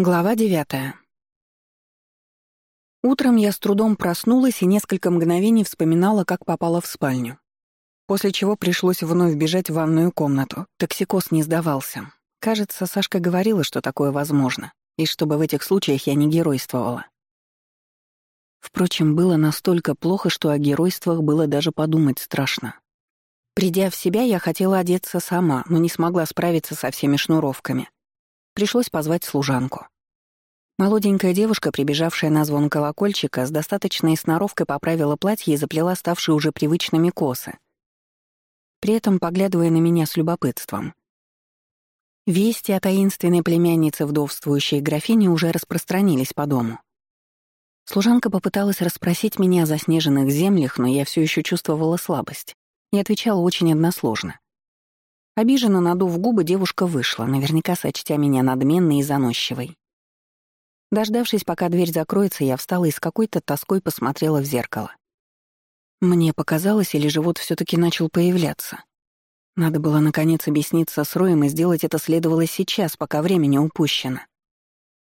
Глава девятая. Утром я с трудом проснулась и несколько мгновений вспоминала, как попала в спальню. После чего пришлось вновь бежать в ванную комнату. Токсикоз не сдавался. Кажется, Сашка говорила, что такое возможно, и чтобы в этих случаях я не геройствовала. Впрочем, было настолько плохо, что о геройствах было даже подумать страшно. Придя в себя, я хотела одеться сама, но не смогла справиться со всеми шнуровками — Пришлось позвать служанку. Молоденькая девушка, прибежавшая на звон колокольчика, с достаточной сноровкой поправила платье и заплела ставшие уже привычными косы, при этом поглядывая на меня с любопытством. Вести о таинственной племяннице вдовствующей графини уже распространились по дому. Служанка попыталась расспросить меня о заснеженных землях, но я все еще чувствовала слабость и отвечала очень односложно. Обиженно надув губы, девушка вышла, наверняка сочтя меня надменной и заносчивой. Дождавшись, пока дверь закроется, я встала и с какой-то тоской посмотрела в зеркало. Мне показалось, или живот все таки начал появляться. Надо было, наконец, объясниться с Роем, и сделать это следовало сейчас, пока времени упущено.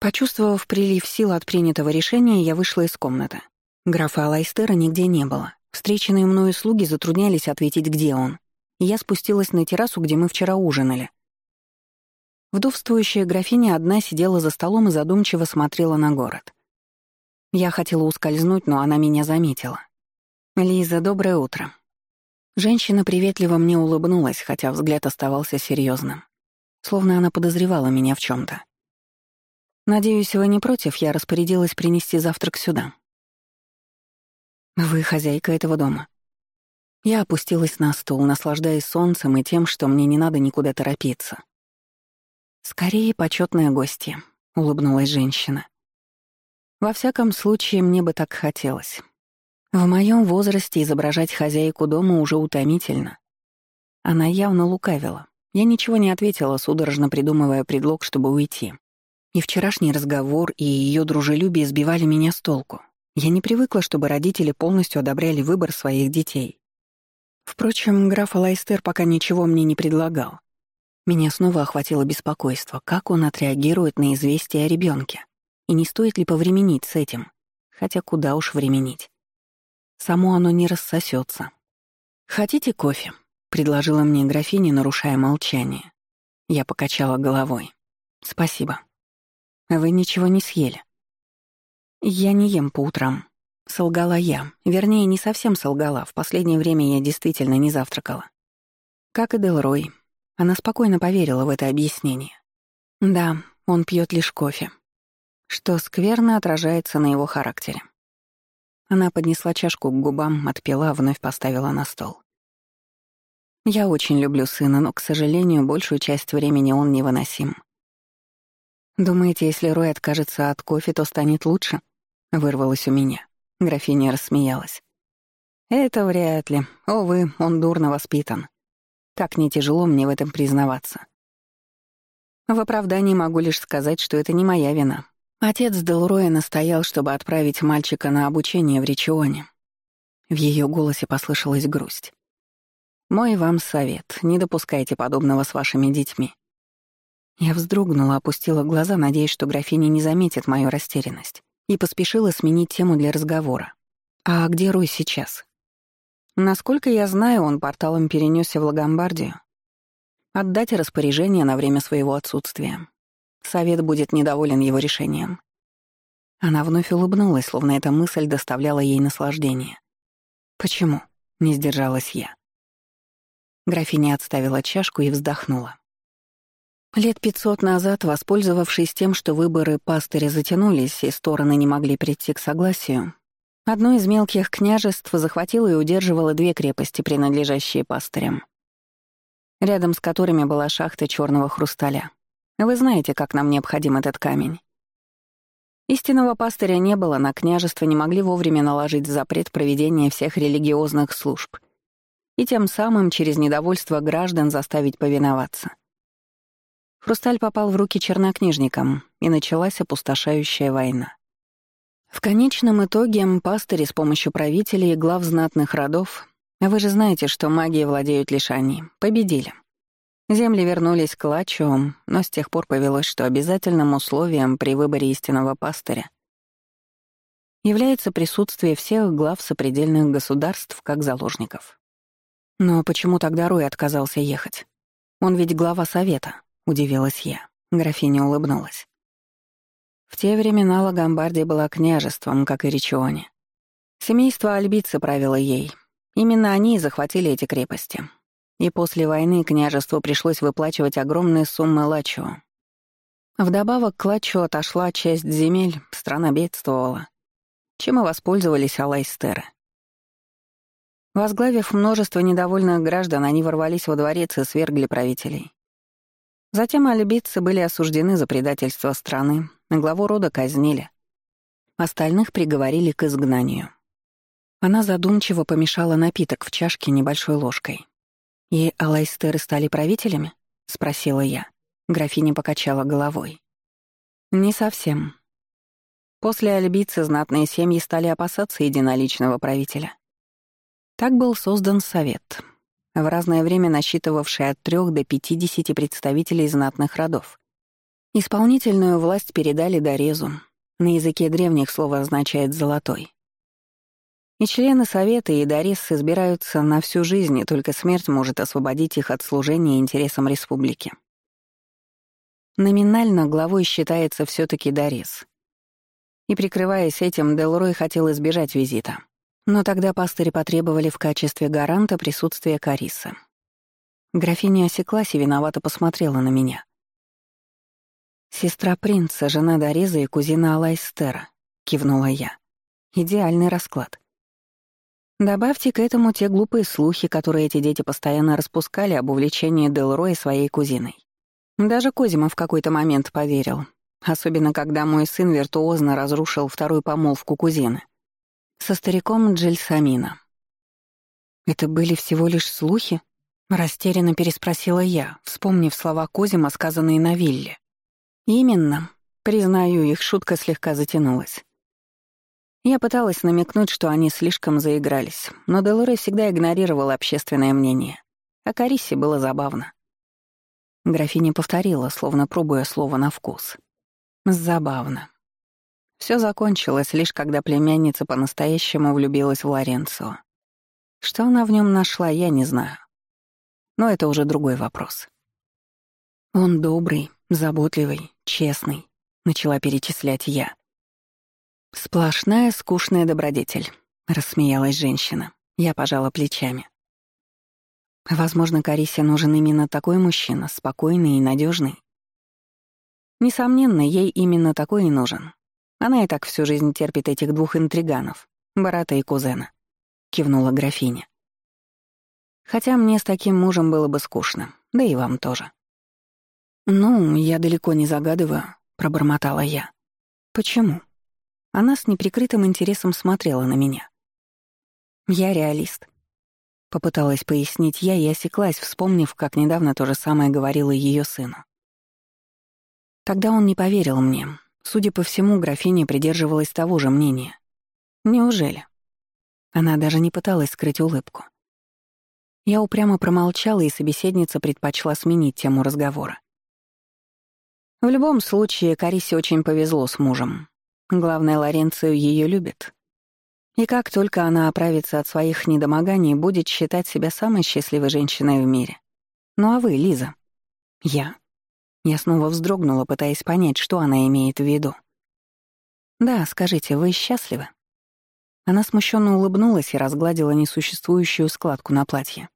Почувствовав прилив сил от принятого решения, я вышла из комнаты. Графа Алайстера нигде не было. Встреченные мною слуги затруднялись ответить, где он я спустилась на террасу, где мы вчера ужинали. Вдовствующая графиня одна сидела за столом и задумчиво смотрела на город. Я хотела ускользнуть, но она меня заметила. «Лиза, доброе утро». Женщина приветливо мне улыбнулась, хотя взгляд оставался серьезным, словно она подозревала меня в чем то «Надеюсь, вы не против, я распорядилась принести завтрак сюда». «Вы хозяйка этого дома?» Я опустилась на стул, наслаждаясь солнцем и тем, что мне не надо никуда торопиться. «Скорее почетная гостья», — улыбнулась женщина. «Во всяком случае, мне бы так хотелось. В моем возрасте изображать хозяйку дома уже утомительно». Она явно лукавила. Я ничего не ответила, судорожно придумывая предлог, чтобы уйти. И вчерашний разговор, и ее дружелюбие сбивали меня с толку. Я не привыкла, чтобы родители полностью одобряли выбор своих детей. Впрочем, граф Лайстер пока ничего мне не предлагал. Меня снова охватило беспокойство, как он отреагирует на известие о ребенке, и не стоит ли повременить с этим, хотя куда уж временить. Само оно не рассосется. «Хотите кофе?» — предложила мне графиня, нарушая молчание. Я покачала головой. «Спасибо. Вы ничего не съели?» «Я не ем по утрам», Солгала я. Вернее, не совсем солгала. В последнее время я действительно не завтракала. Как и Делрой. Она спокойно поверила в это объяснение. Да, он пьет лишь кофе. Что скверно отражается на его характере. Она поднесла чашку к губам, отпила, вновь поставила на стол. Я очень люблю сына, но, к сожалению, большую часть времени он невыносим. «Думаете, если Рой откажется от кофе, то станет лучше?» — вырвалось у меня. Графиня рассмеялась. «Это вряд ли. Увы, он дурно воспитан. Как не тяжело мне в этом признаваться. В оправдании могу лишь сказать, что это не моя вина. Отец Делроя настоял, чтобы отправить мальчика на обучение в Ричионе. В ее голосе послышалась грусть. «Мой вам совет — не допускайте подобного с вашими детьми». Я вздрогнула, опустила глаза, надеясь, что графиня не заметит мою растерянность и поспешила сменить тему для разговора. «А где Рой сейчас?» Насколько я знаю, он порталом перенесся в Лагомбардию. Отдать распоряжение на время своего отсутствия. Совет будет недоволен его решением. Она вновь улыбнулась, словно эта мысль доставляла ей наслаждение. «Почему?» — не сдержалась я. Графиня отставила чашку и вздохнула. Лет пятьсот назад, воспользовавшись тем, что выборы пастыря затянулись и стороны не могли прийти к согласию, одно из мелких княжеств захватило и удерживало две крепости, принадлежащие пастырям, рядом с которыми была шахта черного хрусталя. Вы знаете, как нам необходим этот камень. Истинного пастыря не было, на княжество не могли вовремя наложить запрет проведения всех религиозных служб и тем самым через недовольство граждан заставить повиноваться — Хрусталь попал в руки чернокнижникам, и началась опустошающая война. В конечном итоге пастыри с помощью правителей и глав знатных родов, вы же знаете, что магией владеют лишь они, победили. Земли вернулись к Лачу, но с тех пор повелось, что обязательным условием при выборе истинного пастыря является присутствие всех глав сопредельных государств как заложников. Но почему тогда Рой отказался ехать? Он ведь глава совета, удивилась я. Графиня улыбнулась. В те времена Лагомбардия была княжеством, как и Ричионе. Семейство Альбицы правило ей. Именно они захватили эти крепости. И после войны княжеству пришлось выплачивать огромные суммы лачо. Вдобавок к лачо отошла часть земель, страна бедствовала. Чем и воспользовались алайстеры. Возглавив множество недовольных граждан, они ворвались во дворец и свергли правителей. Затем альбитцы были осуждены за предательство страны, главу рода казнили. Остальных приговорили к изгнанию. Она задумчиво помешала напиток в чашке небольшой ложкой. «И Алайстеры стали правителями?» — спросила я. Графиня покачала головой. «Не совсем. После альбицы знатные семьи стали опасаться единоличного правителя. Так был создан Совет, в разное время насчитывавший от трех до 50 представителей знатных родов. Исполнительную власть передали Дорезу. На языке древних слово означает «золотой». И члены Совета и Дорез избираются на всю жизнь, и только смерть может освободить их от служения интересам республики. Номинально главой считается все таки Дорез. И прикрываясь этим, Делрой хотел избежать визита. Но тогда пастыри потребовали в качестве гаранта присутствия Карисы. Графиня осеклась и виновато посмотрела на меня. «Сестра принца, жена Дореза и кузина Алайстера», — кивнула я. «Идеальный расклад». Добавьте к этому те глупые слухи, которые эти дети постоянно распускали об увлечении Делроя своей кузиной. Даже Козима в какой-то момент поверил, особенно когда мой сын виртуозно разрушил вторую помолвку кузины — со стариком Джельсамина. «Это были всего лишь слухи?» — растерянно переспросила я, вспомнив слова Козима, сказанные на вилле. «Именно. Признаю, их шутка слегка затянулась. Я пыталась намекнуть, что они слишком заигрались, но Делоре всегда игнорировал общественное мнение. А Карисе было забавно. Графиня повторила, словно пробуя слово на вкус. «Забавно. Все закончилось лишь когда племянница по-настоящему влюбилась в Лоренцо. Что она в нем нашла, я не знаю. Но это уже другой вопрос. Он добрый, заботливый, честный, начала перечислять я. Сплошная скучная добродетель, рассмеялась женщина. Я пожала плечами. Возможно, Карисе нужен именно такой мужчина, спокойный и надежный. Несомненно, ей именно такой и нужен. Она и так всю жизнь терпит этих двух интриганов, брата и кузена», — кивнула графиня. «Хотя мне с таким мужем было бы скучно, да и вам тоже». «Ну, я далеко не загадываю», — пробормотала я. «Почему?» Она с неприкрытым интересом смотрела на меня. «Я реалист», — попыталась пояснить я и осеклась, вспомнив, как недавно то же самое говорила ее сыну. Тогда он не поверил мне, Судя по всему, графиня придерживалась того же мнения. Неужели? Она даже не пыталась скрыть улыбку. Я упрямо промолчала, и собеседница предпочла сменить тему разговора. В любом случае, Карисе очень повезло с мужем. Главное, Лоренцию ее любит. И как только она оправится от своих недомоганий, будет считать себя самой счастливой женщиной в мире. Ну а вы, Лиза? Я. Я снова вздрогнула, пытаясь понять, что она имеет в виду. «Да, скажите, вы счастливы?» Она смущенно улыбнулась и разгладила несуществующую складку на платье.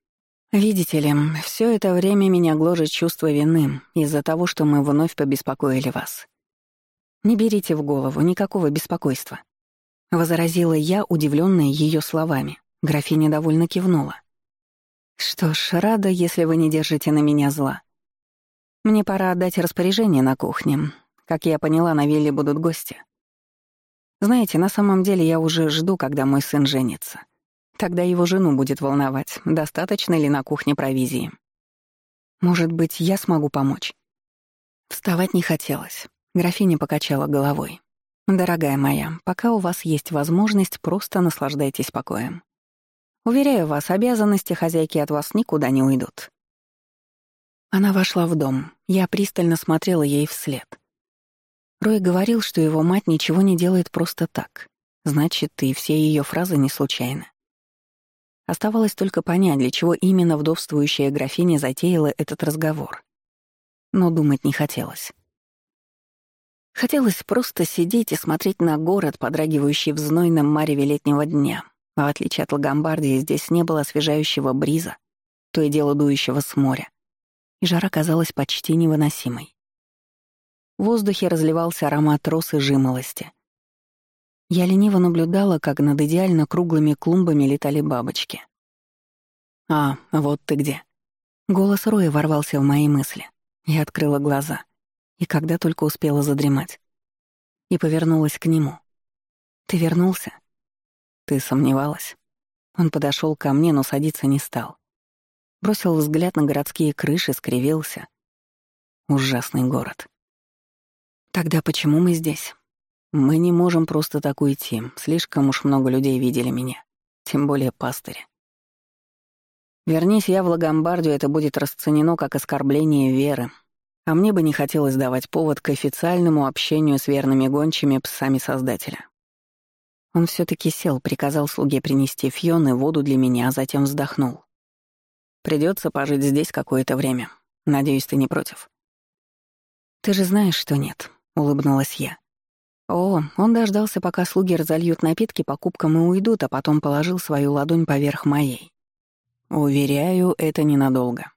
«Видите ли, все это время меня гложет чувство вины из-за того, что мы вновь побеспокоили вас. Не берите в голову никакого беспокойства». Возразила я, удивленная ее словами. Графиня довольно кивнула. «Что ж, рада, если вы не держите на меня зла. Мне пора отдать распоряжение на кухне. Как я поняла, на вилле будут гости. Знаете, на самом деле я уже жду, когда мой сын женится. Тогда его жену будет волновать, достаточно ли на кухне провизии. Может быть, я смогу помочь? Вставать не хотелось. Графиня покачала головой. «Дорогая моя, пока у вас есть возможность, просто наслаждайтесь покоем. Уверяю вас, обязанности хозяйки от вас никуда не уйдут. Она вошла в дом. Я пристально смотрела ей вслед. Рой говорил, что его мать ничего не делает просто так. Значит, и все ее фразы не случайны. Оставалось только понять, для чего именно вдовствующая графиня затеяла этот разговор. Но думать не хотелось. Хотелось просто сидеть и смотреть на город, подрагивающий в знойном мареве летнего дня. А в отличие от Лагомбардии, здесь не было освежающего бриза, то и дело дующего с моря. И жара казалась почти невыносимой. В воздухе разливался аромат роз и жимолости. Я лениво наблюдала, как над идеально круглыми клумбами летали бабочки. «А, вот ты где». Голос Роя ворвался в мои мысли. Я открыла глаза. И когда только успела задремать. И повернулась к нему. «Ты вернулся?» «Ты сомневалась?» Он подошел ко мне, но садиться не стал. Бросил взгляд на городские крыши, скривился. Ужасный город. «Тогда почему мы здесь?» Мы не можем просто так уйти. Слишком уж много людей видели меня. Тем более пастыри. Вернись я в Лагомбардию, это будет расценено как оскорбление веры. А мне бы не хотелось давать повод к официальному общению с верными гончими псами Создателя. Он все таки сел, приказал слуге принести фьон и воду для меня, а затем вздохнул. Придется пожить здесь какое-то время. Надеюсь, ты не против. Ты же знаешь, что нет, улыбнулась я. О, он дождался, пока слуги разольют напитки по кубкам и уйдут, а потом положил свою ладонь поверх моей. Уверяю, это ненадолго.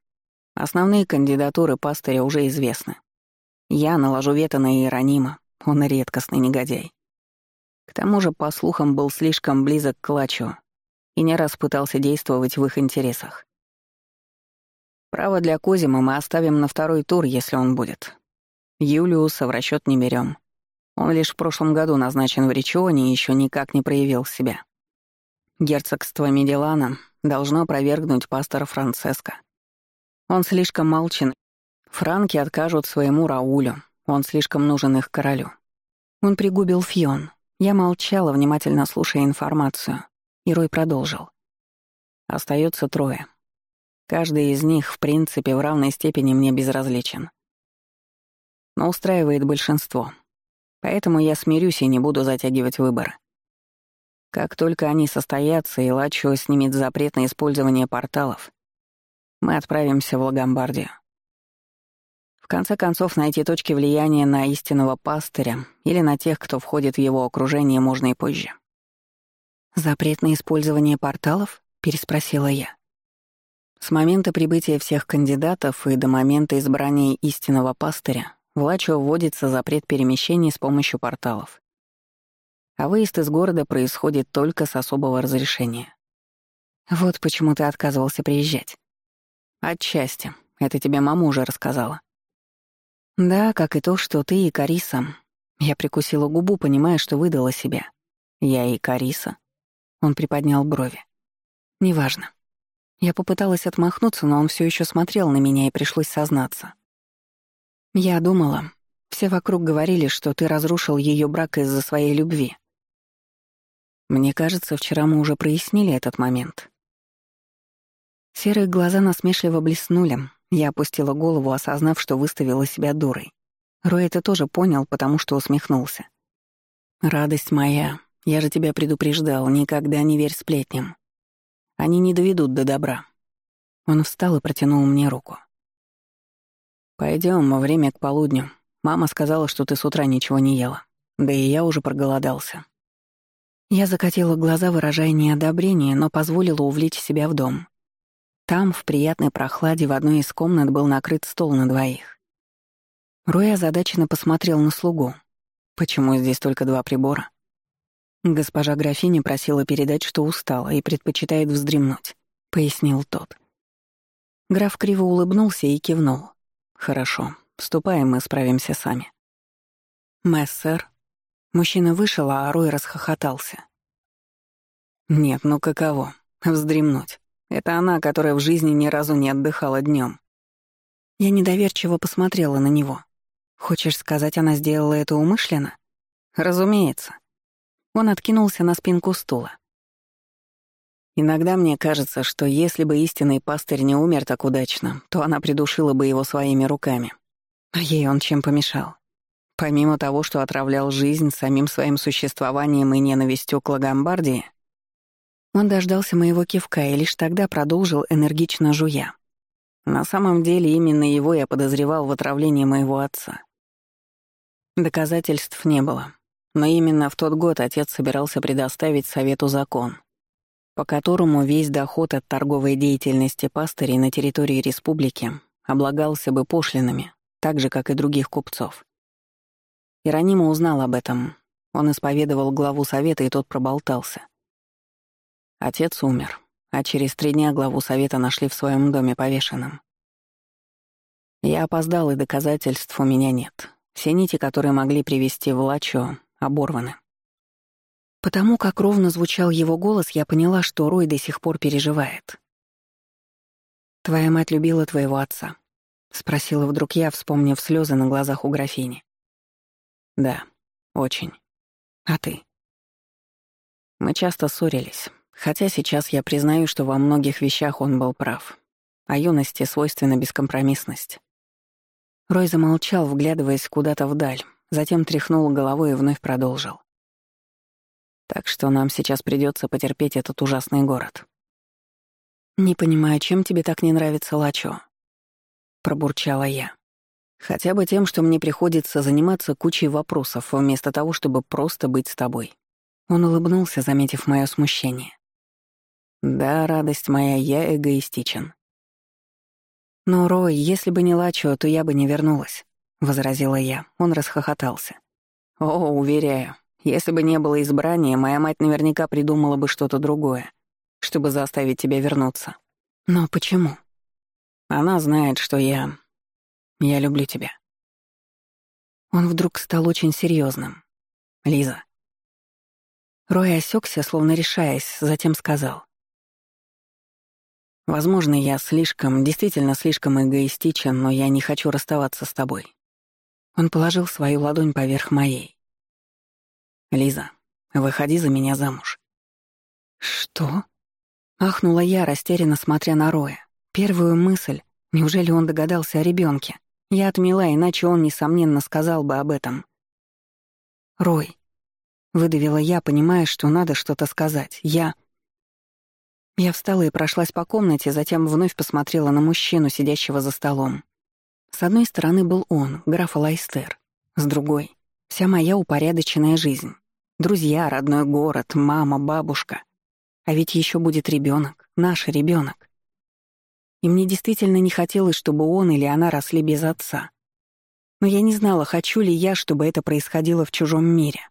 Основные кандидатуры пастыря уже известны. Я наложу вето на Иеронима, он редкостный негодяй. К тому же, по слухам, был слишком близок к Лачу и не раз пытался действовать в их интересах. Право для Козима мы оставим на второй тур, если он будет. Юлиуса в расчет не берем. Он лишь в прошлом году назначен в Ричионе и еще никак не проявил себя. Герцогство Медилана должно опровергнуть пастора Франциско. Он слишком молчен. Франки откажут своему Раулю. Он слишком нужен их королю. Он пригубил фьон. Я молчала, внимательно слушая информацию. И Рой продолжил. Остается трое. Каждый из них, в принципе, в равной степени мне безразличен. Но устраивает большинство. Поэтому я смирюсь и не буду затягивать выборы. Как только они состоятся и Лачо снимет запрет на использование порталов, мы отправимся в Лагомбардию. В конце концов, найти точки влияния на истинного пастыря или на тех, кто входит в его окружение, можно и позже. «Запрет на использование порталов?» — переспросила я. С момента прибытия всех кандидатов и до момента избрания истинного пастыря в Лачо вводится запрет перемещений с помощью порталов. А выезд из города происходит только с особого разрешения. Вот почему ты отказывался приезжать. Отчасти. Это тебе мама уже рассказала. Да, как и то, что ты и Кариса. Я прикусила губу, понимая, что выдала себя. Я и Кариса. Он приподнял брови. Неважно. Я попыталась отмахнуться, но он все еще смотрел на меня и пришлось сознаться. Я думала, все вокруг говорили, что ты разрушил ее брак из-за своей любви. Мне кажется, вчера мы уже прояснили этот момент. Серые глаза насмешливо блеснули. Я опустила голову, осознав, что выставила себя дурой. Рой это тоже понял, потому что усмехнулся. «Радость моя, я же тебя предупреждал, никогда не верь сплетням. Они не доведут до добра». Он встал и протянул мне руку. Пойдем, время к полудню. Мама сказала, что ты с утра ничего не ела. Да и я уже проголодался. Я закатила глаза, выражая неодобрение, но позволила увлечь себя в дом. Там, в приятной прохладе, в одной из комнат был накрыт стол на двоих. Рой озадаченно посмотрел на слугу. «Почему здесь только два прибора?» Госпожа графиня просила передать, что устала и предпочитает вздремнуть, — пояснил тот. Граф криво улыбнулся и кивнул. «Хорошо. Ступаем, мы справимся сами». «Мессер». Мужчина вышел, а Рой расхохотался. «Нет, ну каково? Вздремнуть. Это она, которая в жизни ни разу не отдыхала днем. Я недоверчиво посмотрела на него. «Хочешь сказать, она сделала это умышленно?» «Разумеется». Он откинулся на спинку стула. Иногда мне кажется, что если бы истинный пастырь не умер так удачно, то она придушила бы его своими руками. А ей он чем помешал? Помимо того, что отравлял жизнь самим своим существованием и ненавистью к Лагомбардии, он дождался моего кивка и лишь тогда продолжил энергично жуя. На самом деле именно его я подозревал в отравлении моего отца. Доказательств не было, но именно в тот год отец собирался предоставить Совету закон, по которому весь доход от торговой деятельности пастырей на территории республики облагался бы пошлинами, так же, как и других купцов. Иронима узнал об этом. Он исповедовал главу совета, и тот проболтался. Отец умер, а через три дня главу совета нашли в своем доме повешенным. Я опоздал, и доказательств у меня нет. Все нити, которые могли привести в Лачо, оборваны. Потому как ровно звучал его голос, я поняла, что Рой до сих пор переживает. «Твоя мать любила твоего отца?» — спросила вдруг я, вспомнив слезы на глазах у графини. Да, очень. А ты? Мы часто ссорились, хотя сейчас я признаю, что во многих вещах он был прав. А юности свойственна бескомпромиссность. Рой замолчал, вглядываясь куда-то вдаль, затем тряхнул головой и вновь продолжил. Так что нам сейчас придется потерпеть этот ужасный город. «Не понимаю, чем тебе так не нравится Лачо?» — пробурчала я. Хотя бы тем, что мне приходится заниматься кучей вопросов, вместо того, чтобы просто быть с тобой. Он улыбнулся, заметив мое смущение. Да, радость моя, я эгоистичен. Но, Рой, если бы не Лачо, то я бы не вернулась, — возразила я. Он расхохотался. О, уверяю, если бы не было избрания, моя мать наверняка придумала бы что-то другое, чтобы заставить тебя вернуться. Но почему? Она знает, что я я люблю тебя». Он вдруг стал очень серьезным. «Лиза». Рой осекся, словно решаясь, затем сказал. «Возможно, я слишком, действительно слишком эгоистичен, но я не хочу расставаться с тобой». Он положил свою ладонь поверх моей. «Лиза, выходи за меня замуж». «Что?» — ахнула я, растерянно смотря на Роя. Первую мысль — неужели он догадался о ребенке? Я отмела, иначе он, несомненно, сказал бы об этом. «Рой», — выдавила я, понимая, что надо что-то сказать. «Я...» Я встала и прошлась по комнате, затем вновь посмотрела на мужчину, сидящего за столом. С одной стороны был он, граф Лайстер. С другой — вся моя упорядоченная жизнь. Друзья, родной город, мама, бабушка. А ведь еще будет ребенок, наш ребенок и мне действительно не хотелось, чтобы он или она росли без отца. Но я не знала, хочу ли я, чтобы это происходило в чужом мире.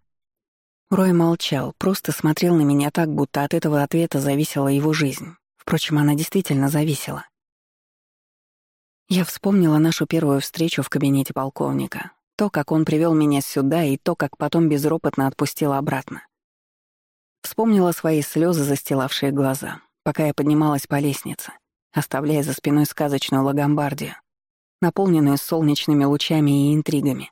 Рой молчал, просто смотрел на меня так, будто от этого ответа зависела его жизнь. Впрочем, она действительно зависела. Я вспомнила нашу первую встречу в кабинете полковника, то, как он привел меня сюда, и то, как потом безропотно отпустил обратно. Вспомнила свои слезы, застилавшие глаза, пока я поднималась по лестнице оставляя за спиной сказочную Лагомбардию, наполненную солнечными лучами и интригами.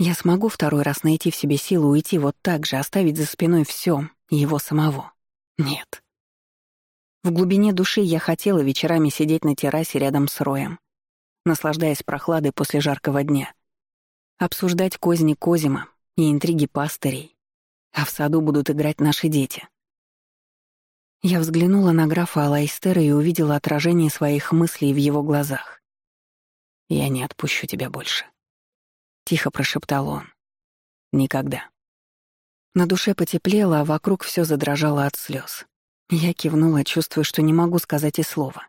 Я смогу второй раз найти в себе силу уйти вот так же, оставить за спиной все его самого? Нет. В глубине души я хотела вечерами сидеть на террасе рядом с Роем, наслаждаясь прохладой после жаркого дня, обсуждать козни Козима и интриги пастырей, а в саду будут играть наши дети. Я взглянула на графа Алайстера и увидела отражение своих мыслей в его глазах. «Я не отпущу тебя больше», — тихо прошептал он. «Никогда». На душе потеплело, а вокруг все задрожало от слез. Я кивнула, чувствуя, что не могу сказать и слова.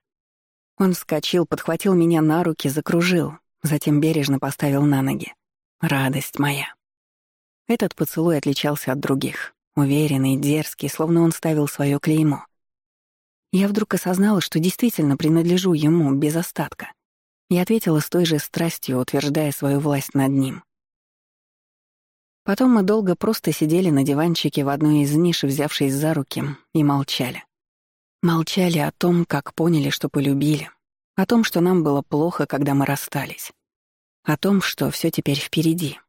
Он вскочил, подхватил меня на руки, закружил, затем бережно поставил на ноги. Радость моя. Этот поцелуй отличался от других. Уверенный, дерзкий, словно он ставил свое клеймо. Я вдруг осознала, что действительно принадлежу ему без остатка. И ответила с той же страстью, утверждая свою власть над ним. Потом мы долго просто сидели на диванчике в одной из ниш, взявшись за руки, и молчали. Молчали о том, как поняли, что полюбили, о том, что нам было плохо, когда мы расстались, о том, что все теперь впереди.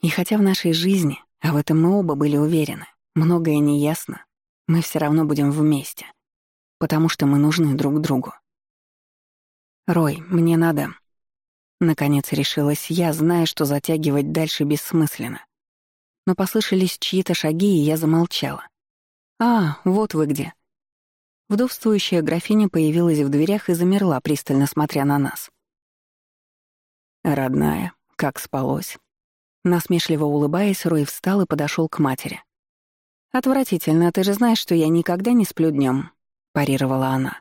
И хотя в нашей жизни, а в этом мы оба были уверены, Многое неясно. Мы все равно будем вместе, потому что мы нужны друг другу. Рой, мне надо... Наконец решилась я, зная, что затягивать дальше бессмысленно. Но послышались чьи-то шаги, и я замолчала. «А, вот вы где». Вдовствующая графиня появилась в дверях и замерла, пристально смотря на нас. «Родная, как спалось?» Насмешливо улыбаясь, Рой встал и подошел к матери. «Отвратительно, ты же знаешь, что я никогда не сплю днем, парировала она.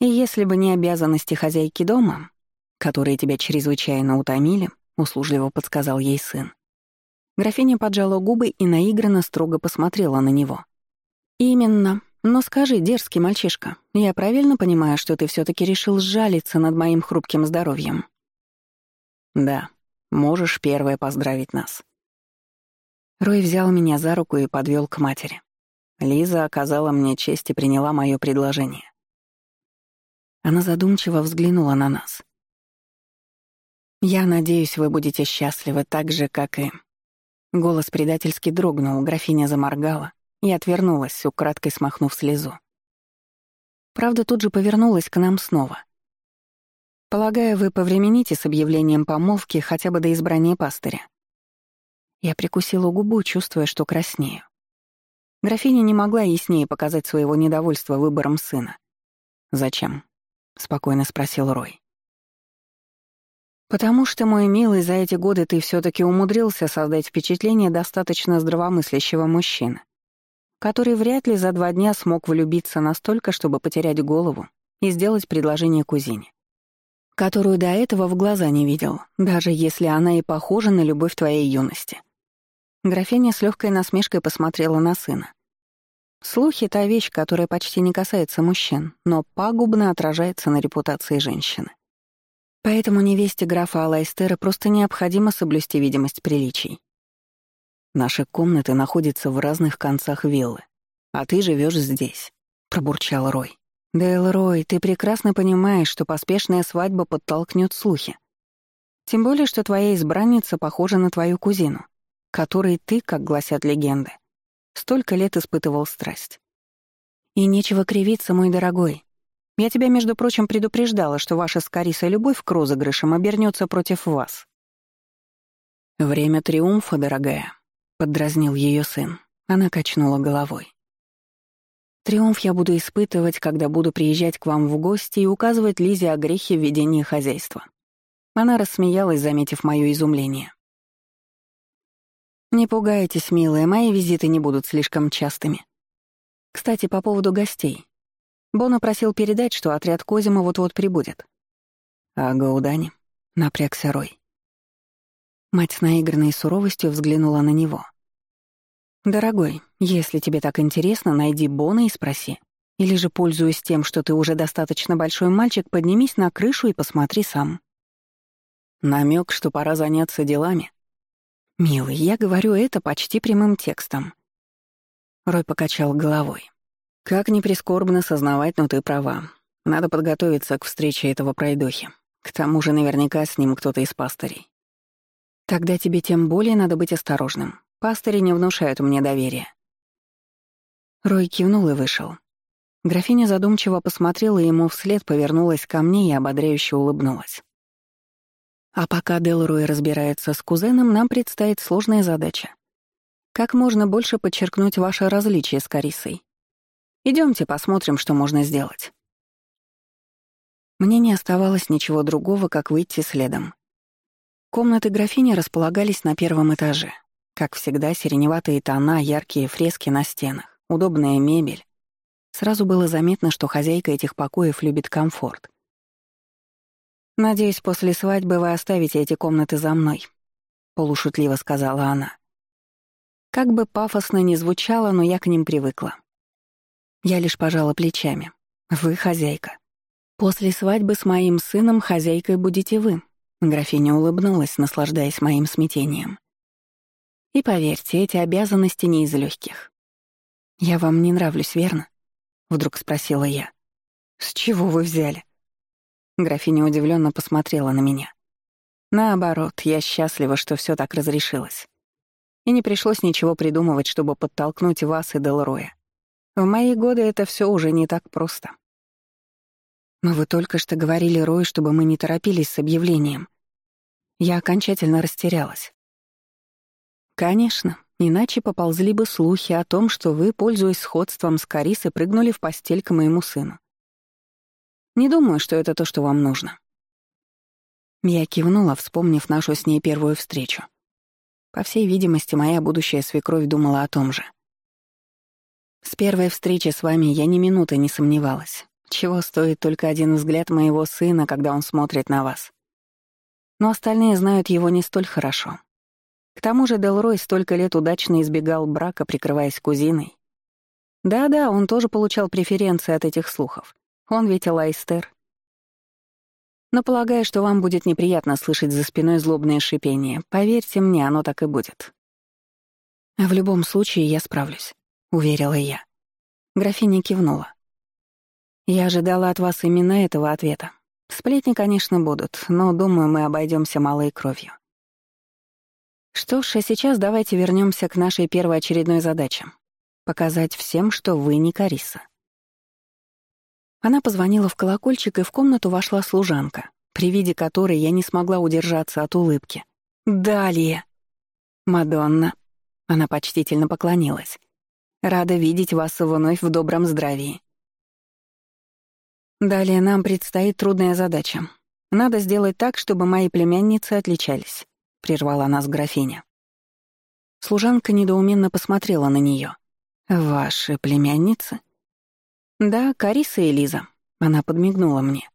«И если бы не обязанности хозяйки дома, которые тебя чрезвычайно утомили», — услужливо подсказал ей сын. Графиня поджала губы и наигранно строго посмотрела на него. «Именно. Но скажи, дерзкий мальчишка, я правильно понимаю, что ты все таки решил сжалиться над моим хрупким здоровьем?» «Да, можешь первая поздравить нас». Рой взял меня за руку и подвел к матери. Лиза оказала мне честь и приняла мое предложение. Она задумчиво взглянула на нас. «Я надеюсь, вы будете счастливы так же, как и...» Голос предательски дрогнул, графиня заморгала и отвернулась, украдкой смахнув слезу. Правда, тут же повернулась к нам снова. «Полагаю, вы повремените с объявлением помолвки хотя бы до избрания пастыря». Я прикусила губу, чувствуя, что краснею. Графиня не могла яснее показать своего недовольства выбором сына. «Зачем?» — спокойно спросил Рой. «Потому что, мой милый, за эти годы ты все таки умудрился создать впечатление достаточно здравомыслящего мужчины, который вряд ли за два дня смог влюбиться настолько, чтобы потерять голову и сделать предложение кузине, которую до этого в глаза не видел, даже если она и похожа на любовь твоей юности». Графиня с легкой насмешкой посмотрела на сына. Слухи — та вещь, которая почти не касается мужчин, но пагубно отражается на репутации женщины. Поэтому невесте графа Алайстера просто необходимо соблюсти видимость приличий. Наши комнаты находятся в разных концах виллы, а ты живешь здесь, пробурчал Рой. Дэл Рой, ты прекрасно понимаешь, что поспешная свадьба подтолкнет слухи. Тем более, что твоя избранница похожа на твою кузину, которой ты, как гласят легенды, столько лет испытывал страсть. И нечего кривиться, мой дорогой. Я тебя, между прочим, предупреждала, что ваша с Карисой любовь к розыгрышам обернется против вас». «Время триумфа, дорогая», — поддразнил ее сын. Она качнула головой. «Триумф я буду испытывать, когда буду приезжать к вам в гости и указывать Лизе о грехе в ведении хозяйства». Она рассмеялась, заметив мое изумление. «Не пугайтесь, милая, мои визиты не будут слишком частыми. Кстати, по поводу гостей. Бона просил передать, что отряд Козима вот-вот прибудет. А Гаудани? Напрягся Рой. Мать с наигранной суровостью взглянула на него. «Дорогой, если тебе так интересно, найди Бона и спроси. Или же, пользуясь тем, что ты уже достаточно большой мальчик, поднимись на крышу и посмотри сам». Намек, что пора заняться делами. «Милый, я говорю это почти прямым текстом». Рой покачал головой. Как ни прискорбно сознавать, но ты права. Надо подготовиться к встрече этого пройдохи. К тому же наверняка с ним кто-то из пастырей. Тогда тебе тем более надо быть осторожным. Пастыри не внушают мне доверия. Рой кивнул и вышел. Графиня задумчиво посмотрела ему вслед, повернулась ко мне и ободряюще улыбнулась. А пока Делрой разбирается с кузеном, нам предстоит сложная задача. Как можно больше подчеркнуть ваше различие с Карисой, Идемте посмотрим, что можно сделать. Мне не оставалось ничего другого, как выйти следом. Комнаты графини располагались на первом этаже. Как всегда, сиреневатые тона, яркие фрески на стенах, удобная мебель. Сразу было заметно, что хозяйка этих покоев любит комфорт. «Надеюсь, после свадьбы вы оставите эти комнаты за мной», — полушутливо сказала она. Как бы пафосно ни звучало, но я к ним привыкла. Я лишь пожала плечами. Вы хозяйка. После свадьбы с моим сыном хозяйкой будете вы. Графиня улыбнулась, наслаждаясь моим смятением. И поверьте, эти обязанности не из легких. Я вам не нравлюсь, верно? Вдруг спросила я. С чего вы взяли? Графиня удивленно посмотрела на меня. Наоборот, я счастлива, что все так разрешилось. И не пришлось ничего придумывать, чтобы подтолкнуть вас и Делроя. В мои годы это все уже не так просто. Но вы только что говорили Рой, чтобы мы не торопились с объявлением. Я окончательно растерялась. Конечно, иначе поползли бы слухи о том, что вы, пользуясь сходством с Карисой, прыгнули в постель к моему сыну. Не думаю, что это то, что вам нужно. Я кивнула, вспомнив нашу с ней первую встречу. По всей видимости, моя будущая свекровь думала о том же. С первой встречи с вами я ни минуты не сомневалась. Чего стоит только один взгляд моего сына, когда он смотрит на вас. Но остальные знают его не столь хорошо. К тому же Делрой столько лет удачно избегал брака, прикрываясь кузиной. Да-да, он тоже получал преференции от этих слухов. Он ведь Лайстер. Но полагаю, что вам будет неприятно слышать за спиной злобное шипение. Поверьте мне, оно так и будет. В любом случае я справлюсь, уверила я. Графиня кивнула. Я ожидала от вас именно этого ответа. Сплетни, конечно, будут, но, думаю, мы обойдемся малой кровью. Что ж, а сейчас давайте вернемся к нашей первоочередной задаче — показать всем, что вы не Кариса. Она позвонила в колокольчик, и в комнату вошла служанка, при виде которой я не смогла удержаться от улыбки. «Далее!» «Мадонна!» Она почтительно поклонилась. «Рада видеть вас вновь в добром здравии». Далее нам предстоит трудная задача. Надо сделать так, чтобы мои племянницы отличались, прервала нас графиня. Служанка недоуменно посмотрела на нее. Ваши племянницы? «Да, Кариса и Лиза». Она подмигнула мне.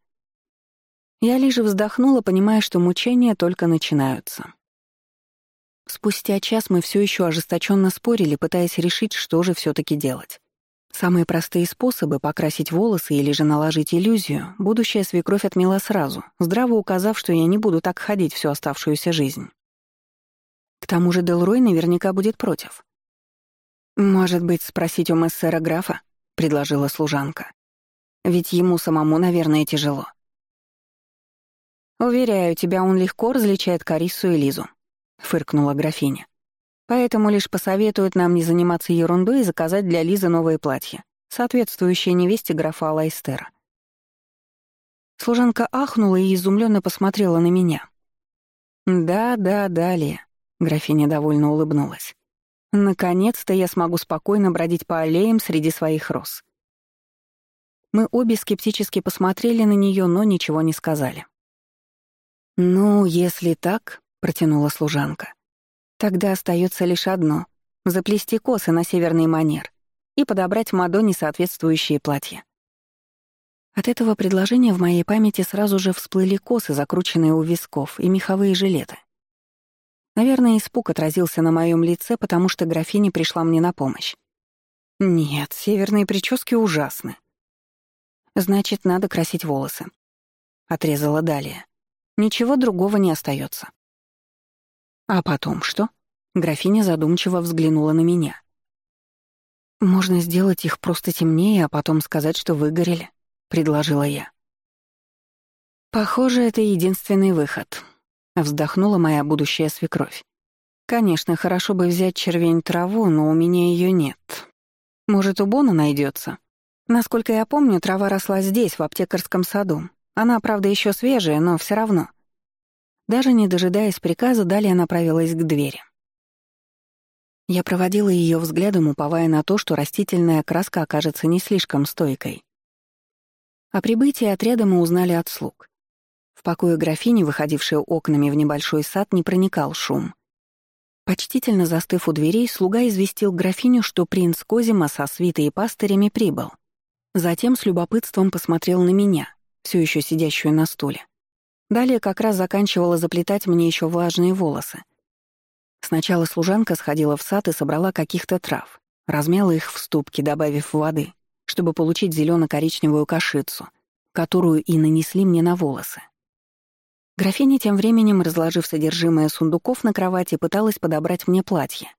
Я лишь вздохнула, понимая, что мучения только начинаются. Спустя час мы все еще ожесточенно спорили, пытаясь решить, что же все таки делать. Самые простые способы — покрасить волосы или же наложить иллюзию — будущая свекровь отмела сразу, здраво указав, что я не буду так ходить всю оставшуюся жизнь. К тому же Делрой наверняка будет против. «Может быть, спросить у мессера графа?» предложила служанка. Ведь ему самому, наверное, тяжело. «Уверяю тебя, он легко различает Кариссу и Лизу», — фыркнула графиня. «Поэтому лишь посоветует нам не заниматься ерундой и заказать для Лизы новое платье, соответствующее невесте графа Алайстера». Служанка ахнула и изумленно посмотрела на меня. «Да, да, далее», — графиня довольно улыбнулась. Наконец-то я смогу спокойно бродить по аллеям среди своих роз. Мы обе скептически посмотрели на нее, но ничего не сказали. «Ну, если так», — протянула служанка, — «тогда остается лишь одно — заплести косы на северный манер и подобрать Мадонне соответствующие платья». От этого предложения в моей памяти сразу же всплыли косы, закрученные у висков, и меховые жилеты. Наверное, испуг отразился на моем лице, потому что графиня пришла мне на помощь. Нет, северные прически ужасны. Значит, надо красить волосы. Отрезала далее. Ничего другого не остается. А потом что? Графиня задумчиво взглянула на меня. «Можно сделать их просто темнее, а потом сказать, что выгорели», — предложила я. «Похоже, это единственный выход», Вздохнула моя будущая свекровь. Конечно, хорошо бы взять червень траву, но у меня ее нет. Может, у Бона найдется. Насколько я помню, трава росла здесь, в аптекарском саду. Она, правда, еще свежая, но все равно. Даже не дожидаясь приказа, далее направилась к двери. Я проводила ее взглядом, уповая на то, что растительная краска окажется не слишком стойкой. О прибытии отряда мы узнали от слуг. В покое графини, выходившей окнами в небольшой сад, не проникал шум. Почтительно застыв у дверей, слуга известил графиню, что принц Козима со свитой и пастырями прибыл. Затем с любопытством посмотрел на меня, все еще сидящую на стуле. Далее как раз заканчивала заплетать мне еще влажные волосы. Сначала служанка сходила в сад и собрала каких-то трав, размяла их в ступке, добавив воды, чтобы получить зелено коричневую кашицу, которую и нанесли мне на волосы. Графиня тем временем, разложив содержимое сундуков на кровати, пыталась подобрать мне платье.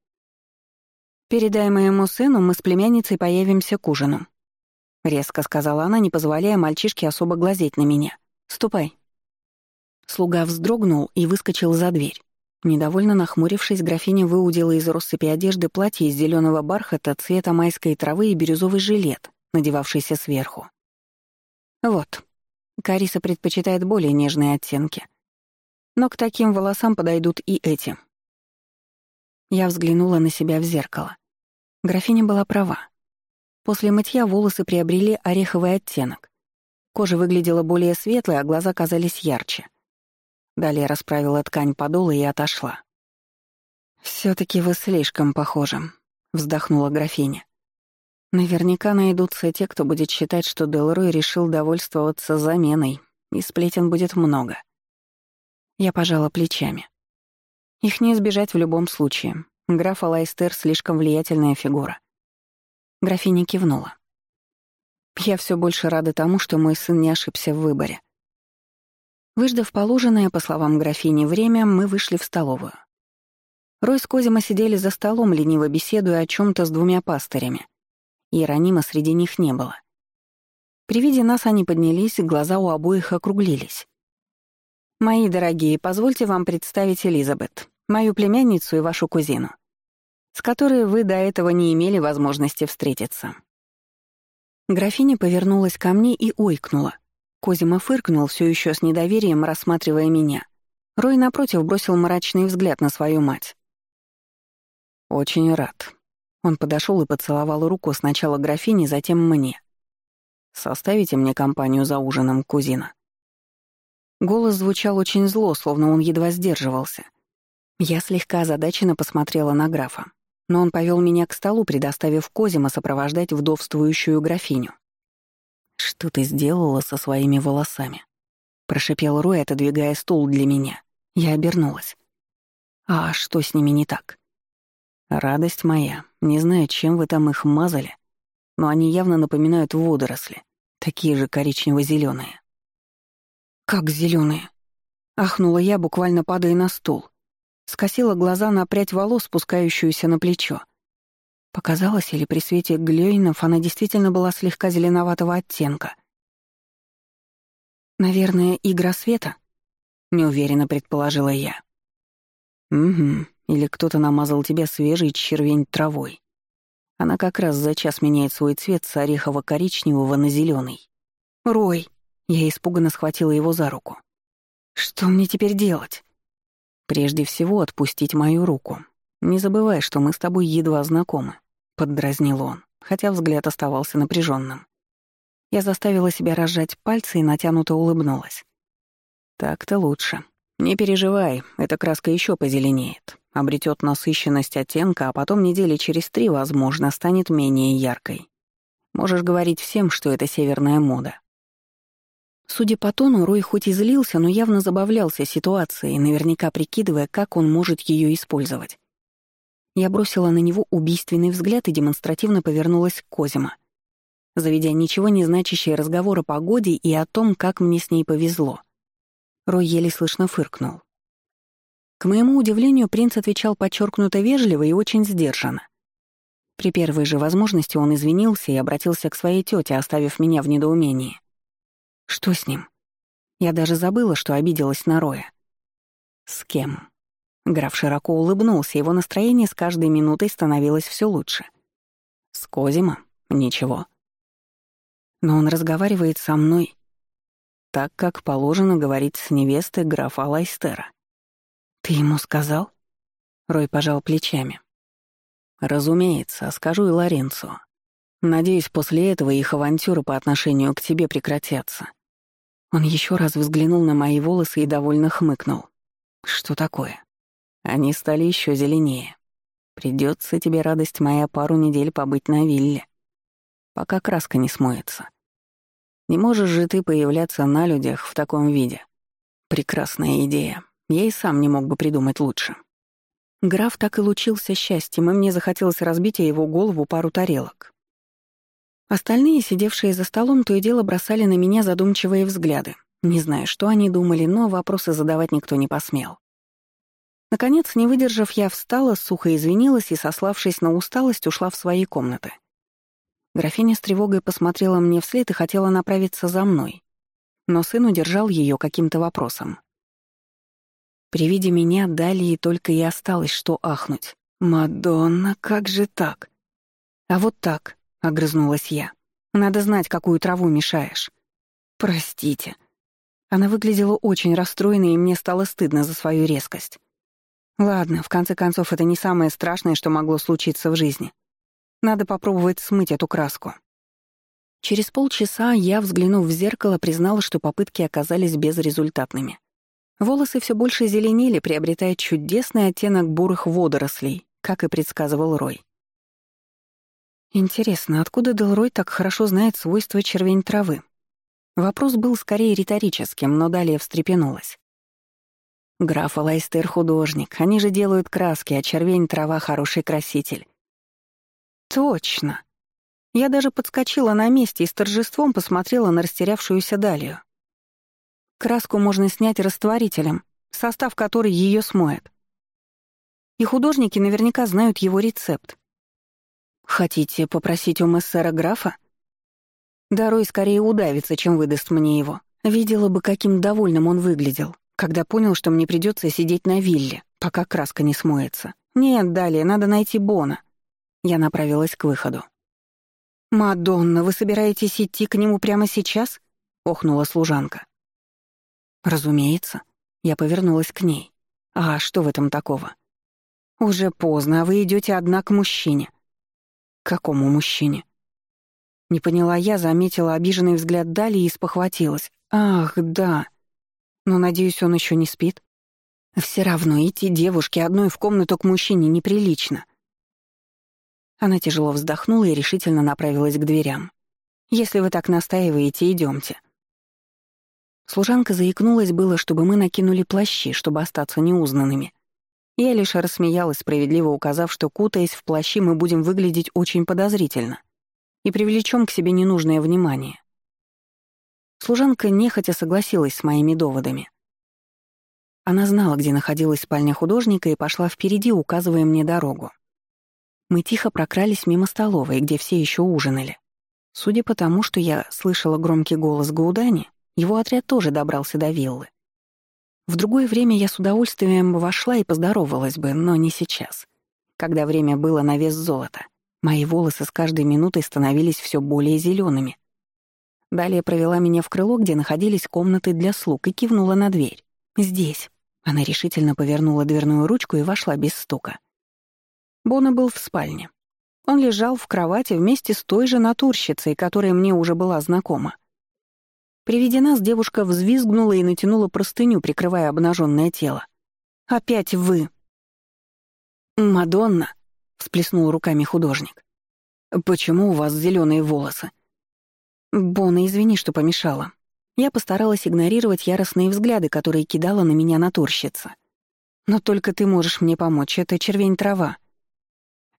«Передай моему сыну, мы с племянницей появимся к ужину», — резко сказала она, не позволяя мальчишке особо глазеть на меня. «Ступай». Слуга вздрогнул и выскочил за дверь. Недовольно нахмурившись, графиня выудила из россыпи одежды платье из зеленого бархата цвета майской травы и бирюзовый жилет, надевавшийся сверху. Вот. Кариса предпочитает более нежные оттенки. Но к таким волосам подойдут и эти. Я взглянула на себя в зеркало. Графиня была права. После мытья волосы приобрели ореховый оттенок. Кожа выглядела более светлой, а глаза казались ярче. Далее расправила ткань подола и отошла. все таки вы слишком похожи», — вздохнула графиня. «Наверняка найдутся те, кто будет считать, что Делрой решил довольствоваться заменой, и сплетен будет много». Я пожала плечами. Их не избежать в любом случае. Граф Алайстер слишком влиятельная фигура. Графиня кивнула. Я все больше рада тому, что мой сын не ошибся в выборе. Выждав положенное, по словам графини, время, мы вышли в столовую. Рой с Козима сидели за столом, лениво беседуя о чем то с двумя пастырями. Иеронима среди них не было. При виде нас они поднялись, глаза у обоих округлились. «Мои дорогие, позвольте вам представить Элизабет, мою племянницу и вашу кузину, с которой вы до этого не имели возможности встретиться». Графиня повернулась ко мне и ойкнула. Козима фыркнул, все еще с недоверием рассматривая меня. Рой, напротив, бросил мрачный взгляд на свою мать. «Очень рад». Он подошел и поцеловал руку сначала графине, затем мне. «Составите мне компанию за ужином, кузина». Голос звучал очень зло, словно он едва сдерживался. Я слегка озадаченно посмотрела на графа но он повел меня к столу, предоставив Козима сопровождать вдовствующую графиню. «Что ты сделала со своими волосами?» — прошипел Рой, отодвигая стул для меня. Я обернулась. «А что с ними не так?» «Радость моя, не знаю, чем вы там их мазали, но они явно напоминают водоросли, такие же коричнево зеленые «Как зеленые? ахнула я, буквально падая на стул. Скосила глаза на прядь волос, спускающуюся на плечо. Показалось, или при свете глёйнов она действительно была слегка зеленоватого оттенка. «Наверное, игра света?» — неуверенно предположила я. «Угу, или кто-то намазал тебя свежей червень травой. Она как раз за час меняет свой цвет с орехово-коричневого на зеленый. «Рой!» — я испуганно схватила его за руку. «Что мне теперь делать?» Прежде всего отпустить мою руку. Не забывай, что мы с тобой едва знакомы, поддразнил он, хотя взгляд оставался напряженным. Я заставила себя разжать пальцы и натянуто улыбнулась. Так-то лучше. Не переживай, эта краска еще позеленеет, обретет насыщенность оттенка, а потом недели через три, возможно, станет менее яркой. Можешь говорить всем, что это северная мода. Судя по тону, Рой хоть и злился, но явно забавлялся ситуацией, наверняка прикидывая, как он может ее использовать. Я бросила на него убийственный взгляд и демонстративно повернулась к Козима, заведя ничего не значащий разговор о погоде и о том, как мне с ней повезло. Рой еле слышно фыркнул. К моему удивлению, принц отвечал подчеркнуто вежливо и очень сдержанно. При первой же возможности он извинился и обратился к своей тете, оставив меня в недоумении. Что с ним? Я даже забыла, что обиделась на Роя. С кем? Граф широко улыбнулся, его настроение с каждой минутой становилось все лучше. С Козима? Ничего. Но он разговаривает со мной так, как положено говорить с невестой графа Лайстера. «Ты ему сказал?» Рой пожал плечами. «Разумеется, скажу и Лоренцо. Надеюсь, после этого их авантюры по отношению к тебе прекратятся. Он еще раз взглянул на мои волосы и довольно хмыкнул. «Что такое?» Они стали еще зеленее. Придется тебе, радость моя, пару недель побыть на вилле, пока краска не смоется. Не можешь же ты появляться на людях в таком виде. Прекрасная идея. Я и сам не мог бы придумать лучше. Граф так и лучился счастьем, и мне захотелось разбить о его голову пару тарелок. Остальные, сидевшие за столом, то и дело бросали на меня задумчивые взгляды. Не знаю, что они думали, но вопросы задавать никто не посмел. Наконец, не выдержав, я встала, сухо извинилась и, сославшись на усталость, ушла в свои комнаты. Графиня с тревогой посмотрела мне вслед и хотела направиться за мной. Но сын удержал ее каким-то вопросом. При виде меня далее только и осталось, что ахнуть. «Мадонна, как же так?» «А вот так», — огрызнулась я. «Надо знать, какую траву мешаешь». «Простите». Она выглядела очень расстроенной, и мне стало стыдно за свою резкость. Ладно, в конце концов, это не самое страшное, что могло случиться в жизни. Надо попробовать смыть эту краску. Через полчаса я, взглянув в зеркало, признала, что попытки оказались безрезультатными. Волосы все больше зеленели, приобретая чудесный оттенок бурых водорослей, как и предсказывал Рой. Интересно, откуда Делрой так хорошо знает свойства червень травы? Вопрос был скорее риторическим, но далее встрепенулась. Граф Алайстер — художник, они же делают краски, а червень — трава — хороший краситель. Точно. Я даже подскочила на месте и с торжеством посмотрела на растерявшуюся Далию. Краску можно снять растворителем, состав который ее смоет. И художники наверняка знают его рецепт. Хотите попросить у мессера графа? Дарой скорее удавится, чем выдаст мне его. Видела бы, каким довольным он выглядел когда понял, что мне придется сидеть на вилле, пока краска не смоется. Нет, далее надо найти Бона. Я направилась к выходу. «Мадонна, вы собираетесь идти к нему прямо сейчас?» — охнула служанка. «Разумеется». Я повернулась к ней. «А что в этом такого?» «Уже поздно, а вы идете одна к мужчине». «Какому мужчине?» Не поняла я, заметила обиженный взгляд Дали и спохватилась. «Ах, да. Но, надеюсь, он еще не спит. Все равно идти девушке одной в комнату к мужчине неприлично. Она тяжело вздохнула и решительно направилась к дверям. «Если вы так настаиваете, идемте. Служанка заикнулась было, чтобы мы накинули плащи, чтобы остаться неузнанными. Я лишь рассмеялась, справедливо указав, что, кутаясь в плащи, мы будем выглядеть очень подозрительно и привлечем к себе ненужное внимание. Служанка нехотя согласилась с моими доводами. Она знала, где находилась спальня художника, и пошла впереди, указывая мне дорогу. Мы тихо прокрались мимо столовой, где все еще ужинали. Судя по тому, что я слышала громкий голос Гаудани, его отряд тоже добрался до виллы. В другое время я с удовольствием вошла и поздоровалась бы, но не сейчас, когда время было на вес золота. Мои волосы с каждой минутой становились все более зелеными, Далее провела меня в крыло, где находились комнаты для слуг, и кивнула на дверь. «Здесь». Она решительно повернула дверную ручку и вошла без стука. Бона был в спальне. Он лежал в кровати вместе с той же натурщицей, которая мне уже была знакома. При виде нас девушка взвизгнула и натянула простыню, прикрывая обнаженное тело. «Опять вы!» «Мадонна!» — всплеснул руками художник. «Почему у вас зеленые волосы?» «Бона, извини, что помешала». Я постаралась игнорировать яростные взгляды, которые кидала на меня натурщица. «Но только ты можешь мне помочь, это червень трава».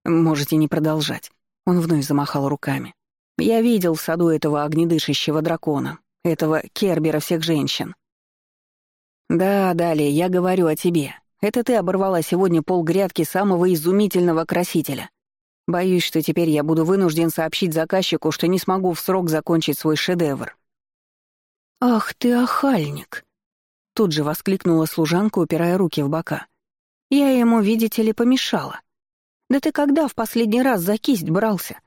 «Можете не продолжать». Он вновь замахал руками. «Я видел в саду этого огнедышащего дракона, этого кербера всех женщин». «Да, далее, я говорю о тебе. Это ты оборвала сегодня пол грядки самого изумительного красителя. Боюсь, что теперь я буду вынужден сообщить заказчику, что не смогу в срок закончить свой шедевр. «Ах ты, охальник!» Тут же воскликнула служанка, упирая руки в бока. «Я ему, видите ли, помешала. Да ты когда в последний раз за кисть брался?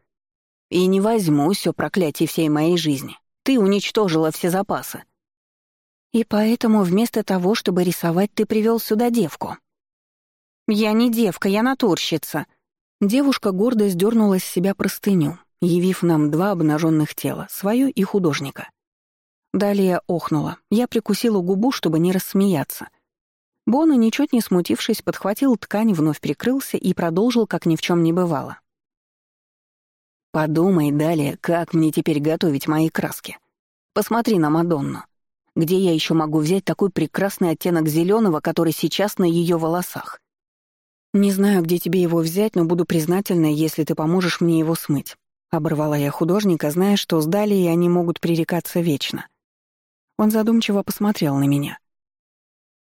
И не возьму все проклятие всей моей жизни. Ты уничтожила все запасы. И поэтому вместо того, чтобы рисовать, ты привел сюда девку. Я не девка, я натурщица», Девушка гордо сдернула с себя простыню, явив нам два обнаженных тела, свое и художника. Далее охнула. Я прикусила губу, чтобы не рассмеяться. Бона, ничуть не смутившись, подхватил ткань, вновь прикрылся и продолжил, как ни в чем не бывало. «Подумай далее, как мне теперь готовить мои краски. Посмотри на Мадонну. Где я еще могу взять такой прекрасный оттенок зеленого, который сейчас на ее волосах? «Не знаю, где тебе его взять, но буду признательна, если ты поможешь мне его смыть». Оборвала я художника, зная, что с Далией они могут пререкаться вечно. Он задумчиво посмотрел на меня.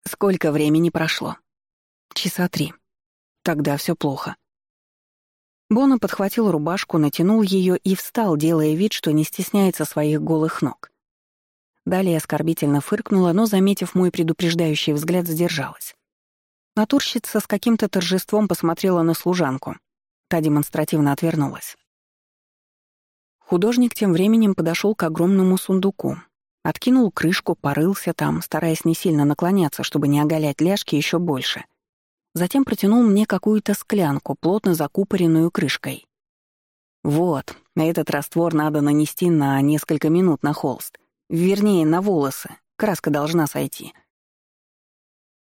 «Сколько времени прошло?» «Часа три. Тогда все плохо». Бона подхватил рубашку, натянул ее и встал, делая вид, что не стесняется своих голых ног. Далее оскорбительно фыркнула, но, заметив мой предупреждающий взгляд, сдержалась. Натурщица с каким-то торжеством посмотрела на служанку. Та демонстративно отвернулась. Художник тем временем подошел к огромному сундуку. Откинул крышку, порылся там, стараясь не сильно наклоняться, чтобы не оголять ляжки еще больше. Затем протянул мне какую-то склянку, плотно закупоренную крышкой. «Вот, этот раствор надо нанести на несколько минут на холст. Вернее, на волосы. Краска должна сойти».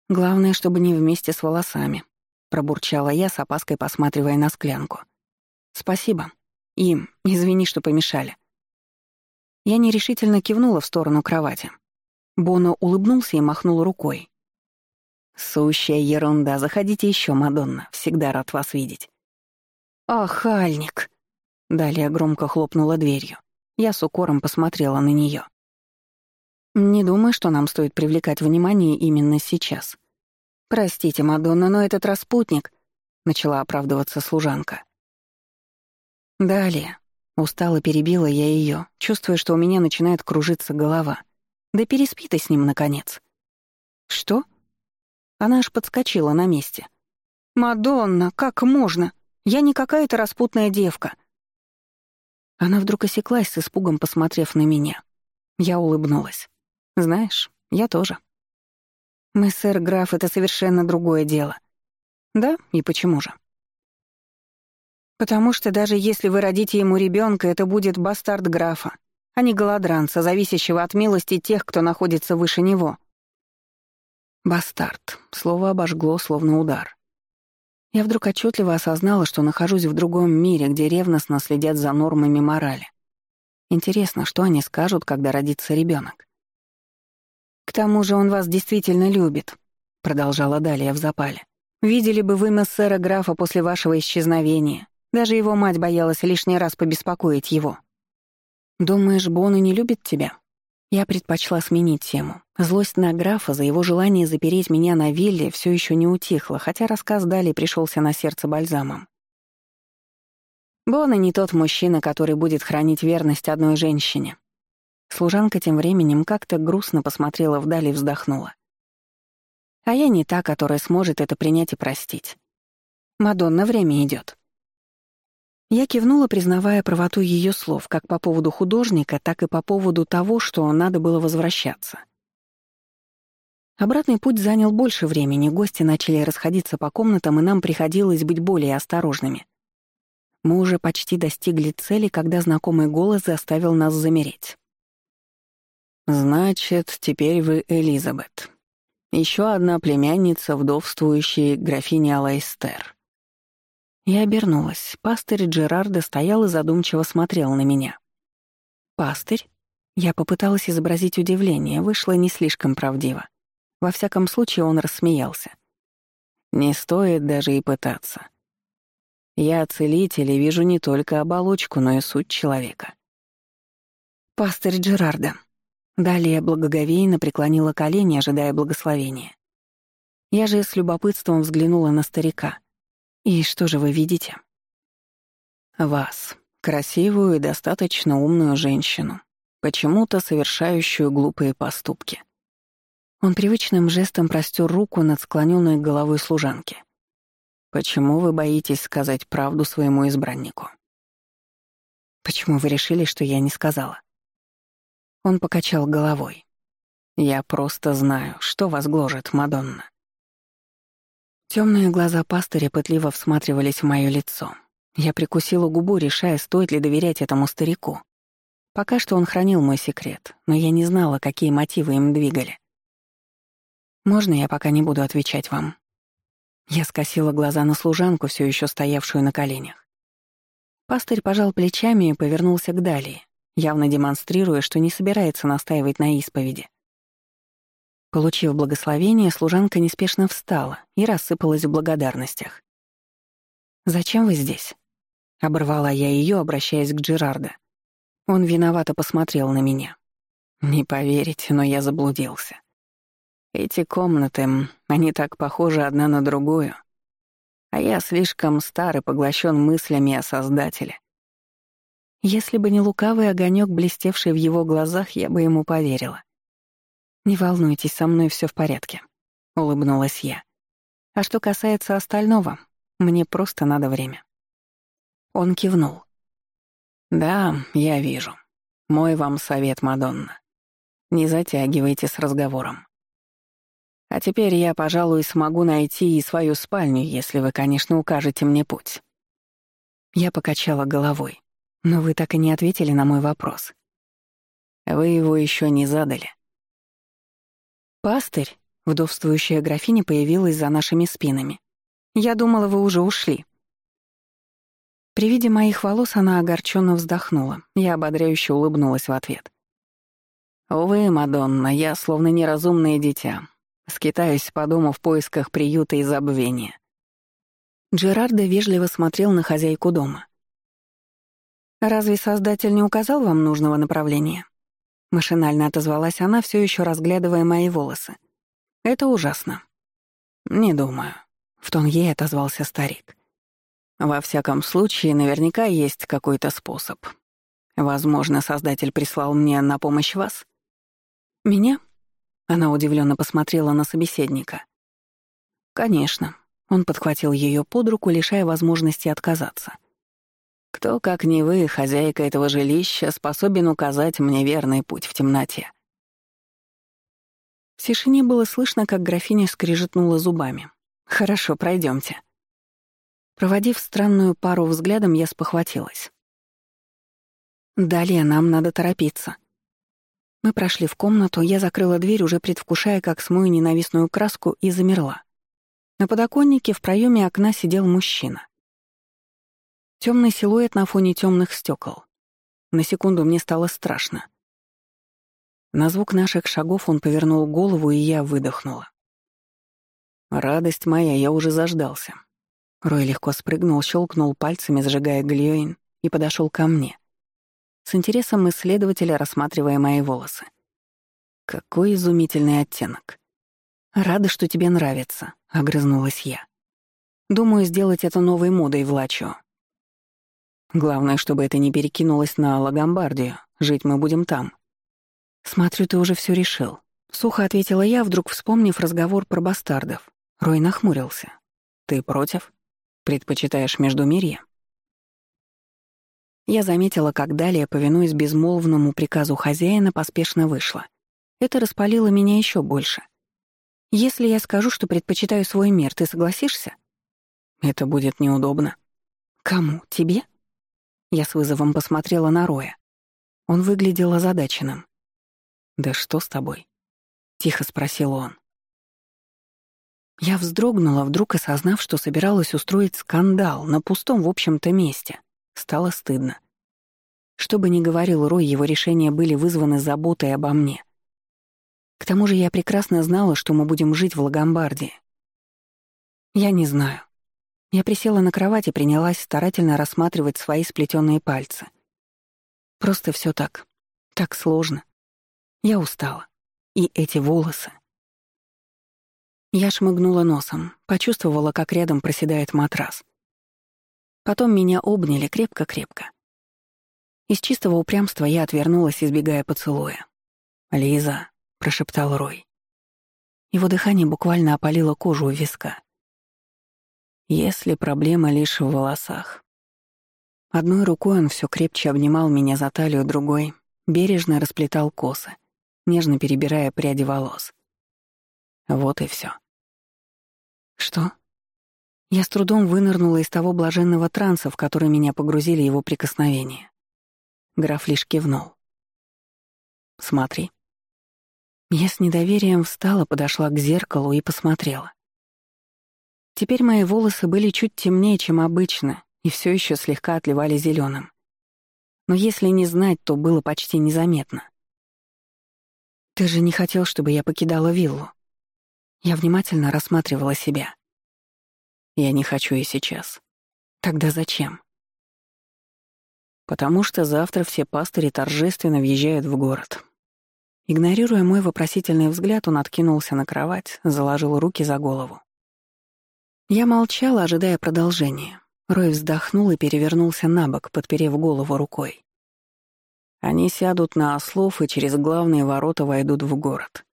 «Главное, чтобы не вместе с волосами», — пробурчала я, с опаской посматривая на склянку. «Спасибо. И извини, что помешали». Я нерешительно кивнула в сторону кровати. Боно улыбнулся и махнул рукой. «Сущая ерунда. Заходите еще, Мадонна. Всегда рад вас видеть». «Ах, Альник!» Далее громко хлопнула дверью. Я с укором посмотрела на нее. «Не думаю, что нам стоит привлекать внимание именно сейчас. Простите, Мадонна, но этот распутник...» — начала оправдываться служанка. Далее. Устало перебила я ее, чувствуя, что у меня начинает кружиться голова. Да переспи ты с ним, наконец. Что? Она аж подскочила на месте. «Мадонна, как можно? Я не какая-то распутная девка». Она вдруг осеклась с испугом, посмотрев на меня. Я улыбнулась. «Знаешь, я тоже». «Мы, сэр граф, это совершенно другое дело». «Да? И почему же?» Потому что даже если вы родите ему ребенка, это будет бастард графа, а не голодранца, зависящего от милости тех, кто находится выше него. Бастард. Слово обожгло, словно удар. Я вдруг отчетливо осознала, что нахожусь в другом мире, где ревностно следят за нормами морали. Интересно, что они скажут, когда родится ребенок. «К тому же он вас действительно любит», — продолжала Далия в запале. «Видели бы вы мессера графа после вашего исчезновения. Даже его мать боялась лишний раз побеспокоить его. «Думаешь, Бону не любит тебя?» Я предпочла сменить тему. Злость на графа за его желание запереть меня на вилле все еще не утихла, хотя рассказ Дали пришелся на сердце бальзамом. Бона не тот мужчина, который будет хранить верность одной женщине. Служанка тем временем как-то грустно посмотрела вдали и вздохнула. А я не та, которая сможет это принять и простить. Мадонна, время идет. Я кивнула, признавая правоту ее слов, как по поводу художника, так и по поводу того, что надо было возвращаться. Обратный путь занял больше времени, гости начали расходиться по комнатам, и нам приходилось быть более осторожными. Мы уже почти достигли цели, когда знакомый голос заставил нас замереть. «Значит, теперь вы Элизабет. Еще одна племянница вдовствующей графини Алайстер», я обернулась. Пастырь Джерарда стоял и задумчиво смотрел на меня. «Пастырь?» Я попыталась изобразить удивление, вышло не слишком правдиво. Во всяком случае, он рассмеялся. «Не стоит даже и пытаться. Я целитель и вижу не только оболочку, но и суть человека». «Пастырь Джерарда». Далее благоговейно преклонила колени, ожидая благословения. Я же с любопытством взглянула на старика — «И что же вы видите?» «Вас, красивую и достаточно умную женщину, почему-то совершающую глупые поступки». Он привычным жестом простер руку над склоненной головой служанки. «Почему вы боитесь сказать правду своему избраннику?» «Почему вы решили, что я не сказала?» Он покачал головой. «Я просто знаю, что вас гложет, Мадонна. Темные глаза пастыря пытливо всматривались в мое лицо. Я прикусила губу, решая, стоит ли доверять этому старику. Пока что он хранил мой секрет, но я не знала, какие мотивы им двигали. «Можно я пока не буду отвечать вам?» Я скосила глаза на служанку, все еще стоявшую на коленях. Пастырь пожал плечами и повернулся к Далии, явно демонстрируя, что не собирается настаивать на исповеди. Получив благословение, служанка неспешно встала и рассыпалась в благодарностях. «Зачем вы здесь?» — оборвала я ее, обращаясь к Джерарда. Он виновато посмотрел на меня. «Не поверите, но я заблудился. Эти комнаты, они так похожи одна на другую. А я слишком стар и поглощен мыслями о Создателе. Если бы не лукавый огонек, блестевший в его глазах, я бы ему поверила. «Не волнуйтесь, со мной все в порядке», — улыбнулась я. А что касается остального, мне просто надо время». Он кивнул. «Да, я вижу. Мой вам совет, Мадонна. Не затягивайте с разговором. А теперь я, пожалуй, смогу найти и свою спальню, если вы, конечно, укажете мне путь». Я покачала головой. «Но вы так и не ответили на мой вопрос». «Вы его еще не задали». «Пастырь», — вдовствующая графиня появилась за нашими спинами. «Я думала, вы уже ушли». При виде моих волос она огорченно вздохнула. Я ободряюще улыбнулась в ответ. «Увы, Мадонна, я словно неразумное дитя. Скитаюсь по дому в поисках приюта и забвения». Джерардо вежливо смотрел на хозяйку дома. «Разве Создатель не указал вам нужного направления?» Машинально отозвалась она, все еще разглядывая мои волосы. «Это ужасно». «Не думаю», — в тон ей отозвался старик. Во всяком случае, наверняка есть какой-то способ. Возможно, Создатель прислал мне на помощь вас? Меня? Она удивленно посмотрела на собеседника. Конечно. Он подхватил ее под руку, лишая возможности отказаться. Кто, как не вы, хозяйка этого жилища, способен указать мне верный путь в темноте? В тишине было слышно, как графиня скрежетнула зубами. «Хорошо, пройдемте. Проводив странную пару взглядом, я спохватилась. «Далее нам надо торопиться». Мы прошли в комнату, я закрыла дверь, уже предвкушая, как смою ненавистную краску, и замерла. На подоконнике в проеме окна сидел мужчина. Темный силуэт на фоне темных стекол. На секунду мне стало страшно. На звук наших шагов он повернул голову, и я выдохнула. «Радость моя, я уже заждался. Рой легко спрыгнул, щелкнул пальцами, сжигая глиоин, и подошел ко мне. С интересом исследователя, рассматривая мои волосы. Какой изумительный оттенок. «Рада, что тебе нравится», — огрызнулась я. «Думаю, сделать это новой модой в Лачо. Главное, чтобы это не перекинулось на Лагомбардию. Жить мы будем там». «Смотрю, ты уже все решил», — сухо ответила я, вдруг вспомнив разговор про бастардов. Рой нахмурился. «Ты против?» Предпочитаешь междумирье?» Я заметила, как далее, повинуясь безмолвному приказу хозяина, поспешно вышла. Это распалило меня еще больше. «Если я скажу, что предпочитаю свой мир, ты согласишься?» «Это будет неудобно». «Кому? Тебе?» Я с вызовом посмотрела на Роя. Он выглядел озадаченным. «Да что с тобой?» — тихо спросил он. Я вздрогнула, вдруг осознав, что собиралась устроить скандал на пустом, в общем-то, месте. Стало стыдно. Что бы ни говорил Рой, его решения были вызваны заботой обо мне. К тому же я прекрасно знала, что мы будем жить в Лагомбардии. Я не знаю. Я присела на кровать и принялась старательно рассматривать свои сплетенные пальцы. Просто все так. Так сложно. Я устала. И эти волосы. Я шмыгнула носом, почувствовала, как рядом проседает матрас. Потом меня обняли крепко-крепко. Из чистого упрямства я отвернулась, избегая поцелуя. «Лиза», — прошептал Рой. Его дыхание буквально опалило кожу у виска. «Если проблема лишь в волосах». Одной рукой он все крепче обнимал меня за талию, другой — бережно расплетал косы, нежно перебирая пряди волос. Вот и все. Что? Я с трудом вынырнула из того блаженного транса, в который меня погрузили его прикосновения. Граф лишь кивнул. «Смотри». Я с недоверием встала, подошла к зеркалу и посмотрела. Теперь мои волосы были чуть темнее, чем обычно, и все еще слегка отливали зеленым. Но если не знать, то было почти незаметно. «Ты же не хотел, чтобы я покидала виллу?» Я внимательно рассматривала себя. Я не хочу и сейчас. Тогда зачем? Потому что завтра все пастыри торжественно въезжают в город. Игнорируя мой вопросительный взгляд, он откинулся на кровать, заложил руки за голову. Я молчала, ожидая продолжения. Рой вздохнул и перевернулся на бок, подперев голову рукой. Они сядут на ослов и через главные ворота войдут в город.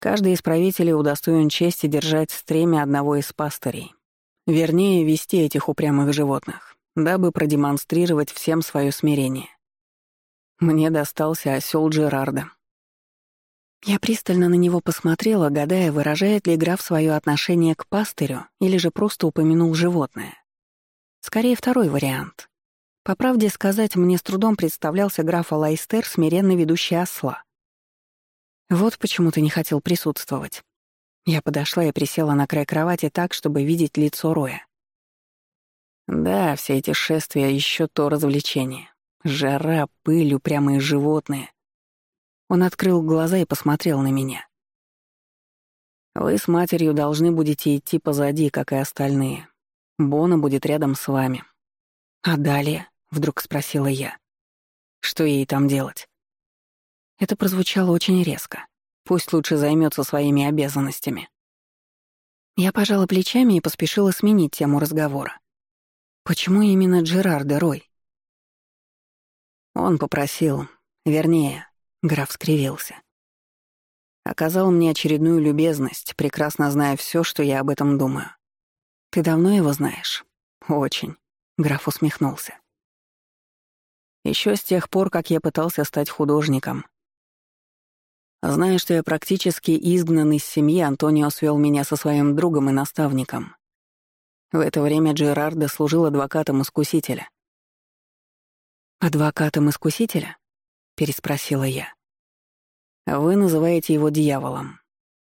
Каждый из правителей удостоен чести держать стремя одного из пастырей. Вернее, вести этих упрямых животных, дабы продемонстрировать всем свое смирение. Мне достался осел Джерарда. Я пристально на него посмотрела, гадая, выражает ли граф свое отношение к пастырю или же просто упомянул животное. Скорее, второй вариант. По правде сказать, мне с трудом представлялся граф Алайстер, смиренно ведущий осла. Вот почему ты не хотел присутствовать. Я подошла и присела на край кровати так, чтобы видеть лицо Роя. Да, все эти шествия — еще то развлечение. Жара, пыль, упрямые животные. Он открыл глаза и посмотрел на меня. Вы с матерью должны будете идти позади, как и остальные. Бона будет рядом с вами. А далее? — вдруг спросила я. «Что ей там делать?» Это прозвучало очень резко. Пусть лучше займется своими обязанностями. Я пожала плечами и поспешила сменить тему разговора. Почему именно Джерард Рой? Он попросил, вернее, граф скривился. Оказал мне очередную любезность, прекрасно зная все, что я об этом думаю. Ты давно его знаешь? Очень. Граф усмехнулся. Еще с тех пор, как я пытался стать художником. Зная, что я практически изгнан из семьи, Антонио свел меня со своим другом и наставником. В это время Джерардо служил адвокатом искусителя. «Адвокатом искусителя?» — переспросила я. «Вы называете его дьяволом.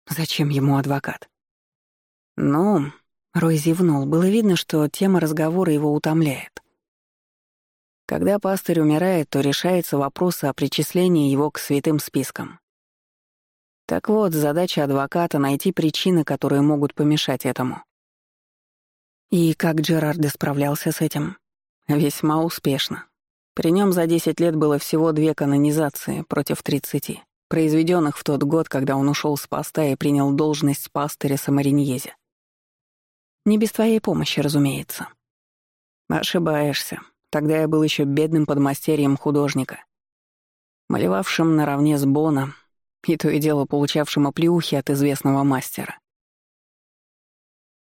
Зачем ему адвокат?» «Ну...» — Рой зевнул. Было видно, что тема разговора его утомляет. Когда пастырь умирает, то решается вопрос о причислении его к святым спискам. Так вот, задача адвоката — найти причины, которые могут помешать этому. И как Джерард справлялся с этим? Весьма успешно. При нем за 10 лет было всего две канонизации против 30, произведенных в тот год, когда он ушел с поста и принял должность пастыря Самариньезе. Не без твоей помощи, разумеется. Ошибаешься. Тогда я был еще бедным подмастерьем художника, малевавшим наравне с Бона и то и дело получавшим оплеухи от известного мастера.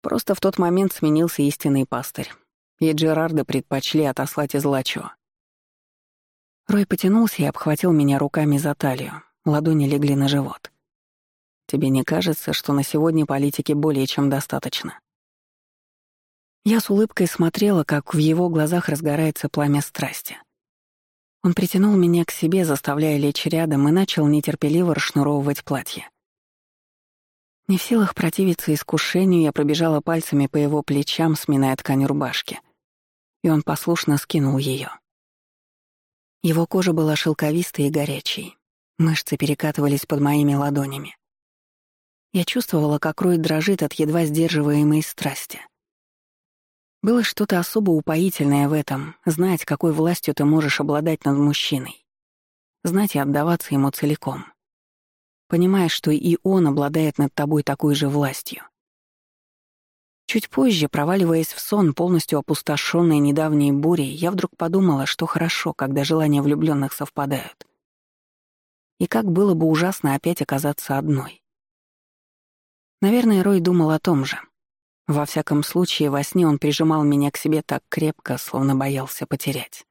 Просто в тот момент сменился истинный пастырь, и Джерарда предпочли отослать из Лачо. Рой потянулся и обхватил меня руками за талию, ладони легли на живот. «Тебе не кажется, что на сегодня политики более чем достаточно?» Я с улыбкой смотрела, как в его глазах разгорается пламя страсти. Он притянул меня к себе, заставляя лечь рядом, и начал нетерпеливо расшнуровывать платье. Не в силах противиться искушению, я пробежала пальцами по его плечам, сминая ткань рубашки. И он послушно скинул ее. Его кожа была шелковистой и горячей. Мышцы перекатывались под моими ладонями. Я чувствовала, как Рой дрожит от едва сдерживаемой страсти — было что-то особо упоительное в этом, знать, какой властью ты можешь обладать над мужчиной. Знать и отдаваться ему целиком. Понимая, что и он обладает над тобой такой же властью. Чуть позже, проваливаясь в сон, полностью опустошенной недавней бурей, я вдруг подумала, что хорошо, когда желания влюбленных совпадают. И как было бы ужасно опять оказаться одной. Наверное, Рой думал о том же — во всяком случае, во сне он прижимал меня к себе так крепко, словно боялся потерять.